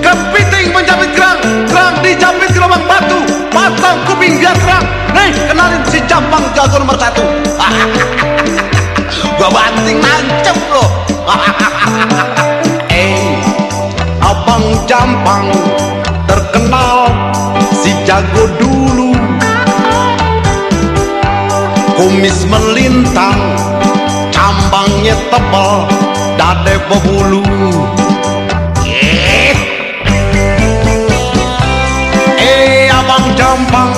Kepiting menjamit kerang, kerang dijamit di batu, pasang kuping biar kerang. Nih, kenalin si Jampang jago nomor satu. Gua banting nancep loh. eh, Abang Jampang terkenal si jago dulu. Kumis melintang, cambangnya tebal, dade berbulu. Eh, eh Abang Jampang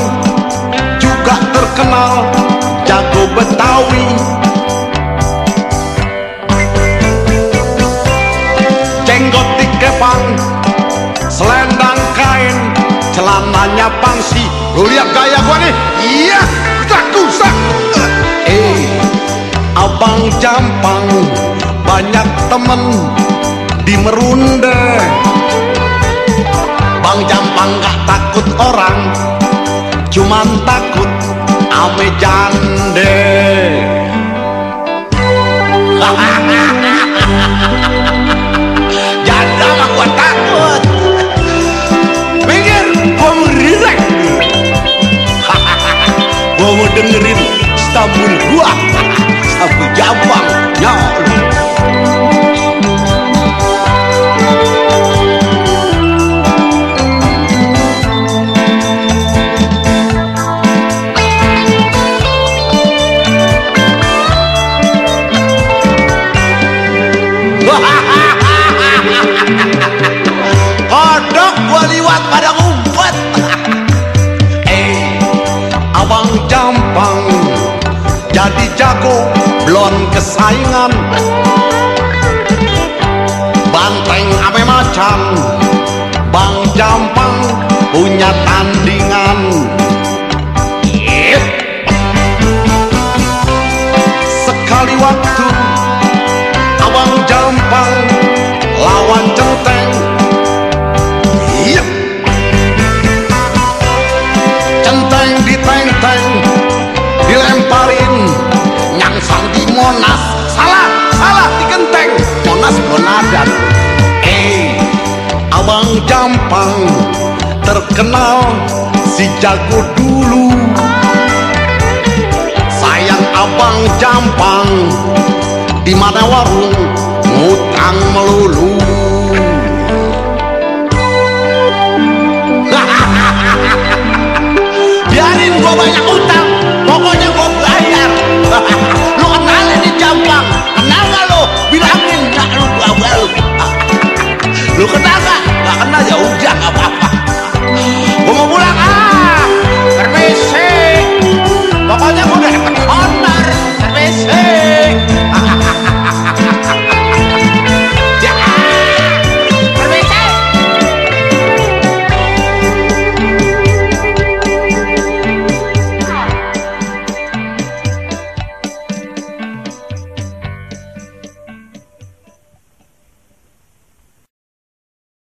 juga terkenal jago Betawi. Jenggot dikepang, selendang kain, celananya pangsi. Lu lihat gaya gua nih? Iya, kusak-kusak. Eh, Abang Jampang banyak temen di Merunde. Bang Jampang gak takut orang, cuman takut ame jande. Janda mah gua takut. Gua gua mau dengerin stabul gua. Sabu Jampang. Kodok gua liwat pada ngumpet Eh, abang jampang Jadi jago, belum kesaingan Banteng ame macan Bang jampang punya tandingan. Sekali waktu Abang Jampang Terkenal si jago dulu. Sayang Abang Jampang di mana warung ngutang melulu